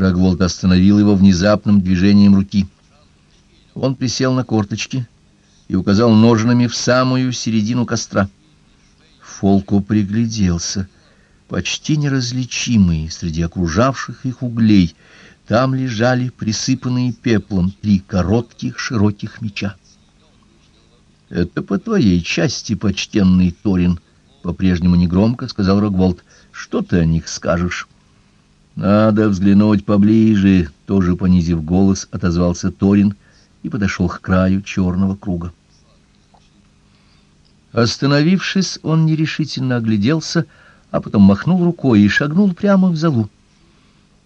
Рогволд остановил его внезапным движением руки. Он присел на корточки и указал ножнами в самую середину костра. Фолко пригляделся, почти неразличимые среди окружавших их углей. Там лежали присыпанные пеплом три коротких широких меча. «Это по твоей части, почтенный Торин», — по-прежнему негромко сказал Рогволд. «Что ты о них скажешь?» «Надо взглянуть поближе», — тоже понизив голос, отозвался Торин и подошел к краю черного круга. Остановившись, он нерешительно огляделся, а потом махнул рукой и шагнул прямо в залу.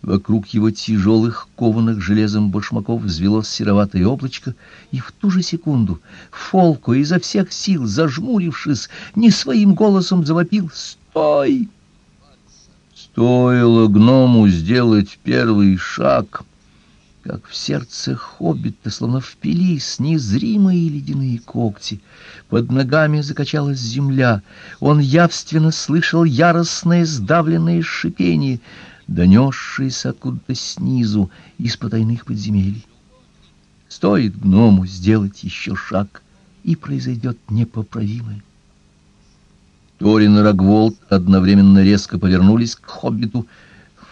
Вокруг его тяжелых, кованых железом башмаков взвелось сероватое облачко, и в ту же секунду Фолко изо всех сил, зажмурившись, не своим голосом завопил «Стой!» Стоило гному сделать первый шаг, как в сердце хоббита словно впились незримые ледяные когти. Под ногами закачалась земля. Он явственно слышал яростное сдавленное шипение, донесшееся откуда-то снизу, из потайных подземелий. Стоит гному сделать еще шаг, и произойдет непоправимое. Торин и Рогволд одновременно резко повернулись к хоббиту.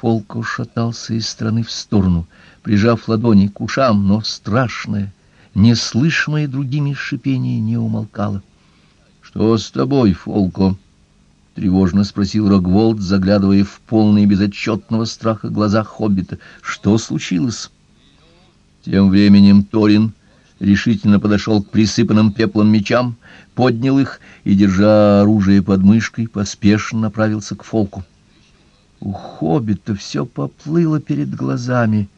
Фолк шатался из стороны в сторону, прижав ладони к ушам, но страшное, неслышимое другими шипение не умолкало. — Что с тобой, Фолко? — тревожно спросил Рогволд, заглядывая в полные безотчетного страха глаза хоббита. — Что случилось? Тем временем Торин решительно подошел к присыпанным пеплом мечам, поднял их и, держа оружие под мышкой, поспешно направился к Фолку. У хоббита все поплыло перед глазами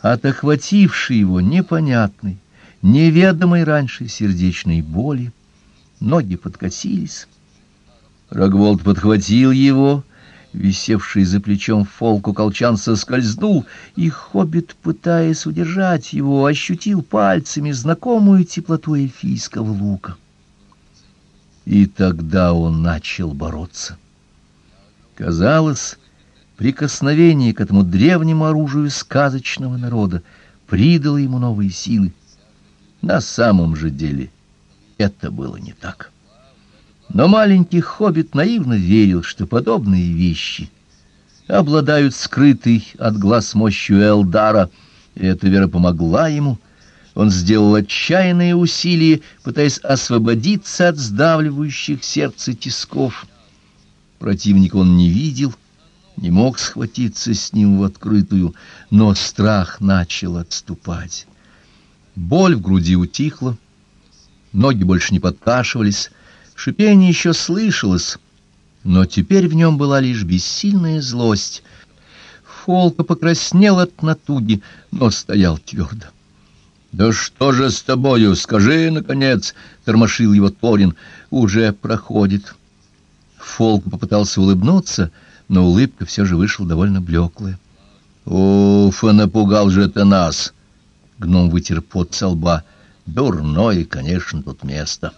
от охватившей его непонятной, неведомой раньше сердечной боли. Ноги подкосились. Рогволд подхватил его Висевший за плечом фолку колчан соскользнул, и хоббит, пытаясь удержать его, ощутил пальцами знакомую теплоту эльфийского лука. И тогда он начал бороться. Казалось, прикосновение к этому древнему оружию сказочного народа придало ему новые силы. На самом же деле это было не так. Но маленький хоббит наивно верил, что подобные вещи обладают скрытой от глаз мощью Элдара, и эта вера помогла ему. Он сделал отчаянные усилия, пытаясь освободиться от сдавливающих сердце тисков. Противника он не видел, не мог схватиться с ним в открытую, но страх начал отступать. Боль в груди утихла, ноги больше не подкашивались, Шипение еще слышалось, но теперь в нем была лишь бессильная злость. Фолка покраснел от натуги, но стоял твердо. «Да что же с тобою? Скажи, наконец!» — тормошил его Торин. «Уже проходит». Фолк попытался улыбнуться, но улыбка все же вышла довольно блеклая. «Уф, а напугал же ты нас!» Гном вытер пот со лба. «Дурное, конечно, тут место».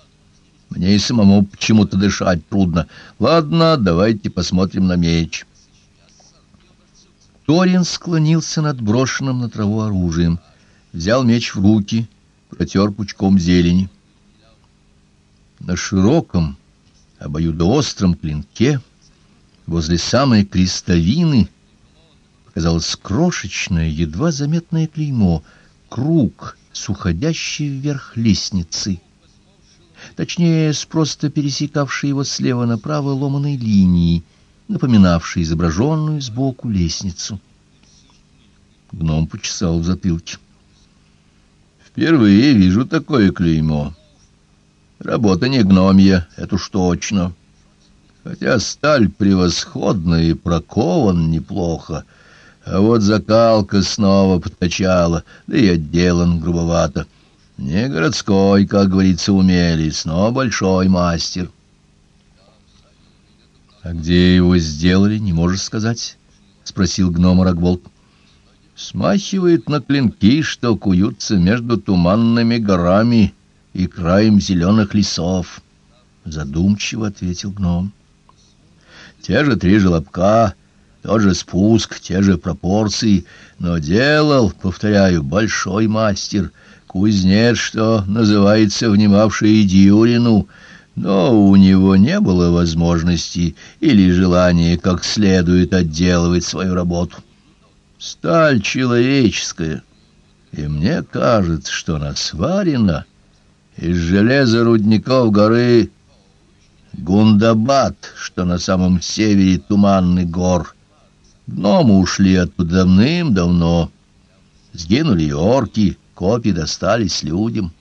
Мне и самому почему-то дышать трудно. Ладно, давайте посмотрим на меч. Торин склонился над брошенным на траву оружием, взял меч в руки, протер пучком зелени. На широком, обоюдоостром клинке, возле самой крестовины, показалось крошечное, едва заметное клеймо, круг с уходящей вверх лестницей точнее, с просто пересекавшей его слева направо ломаной линией, напоминавшей изображенную сбоку лестницу. Гном почесал в затылке. «Впервые вижу такое клеймо. Работа не гномья, это уж точно. Хотя сталь превосходная и прокован неплохо, а вот закалка снова подкачала, да и отделан грубовато». Не городской, как говорится, умелец, но большой мастер. — А где его сделали, не можешь сказать? — спросил гном Рогволд. — Смахивает на клинки, что куются между туманными горами и краем зеленых лесов. Задумчиво ответил гном. — Те же три желобка, Тот же спуск, те же пропорции, но делал, повторяю, большой мастер, кузнец, что называется, внимавший Дьюрину, но у него не было возможности или желания как следует отделывать свою работу. Сталь человеческая, и мне кажется, что она сварена из железа рудников горы Гундабад, что на самом севере туманный гор, Гномы ушли оттуда давным-давно. Сгинули орки, копии достались людям.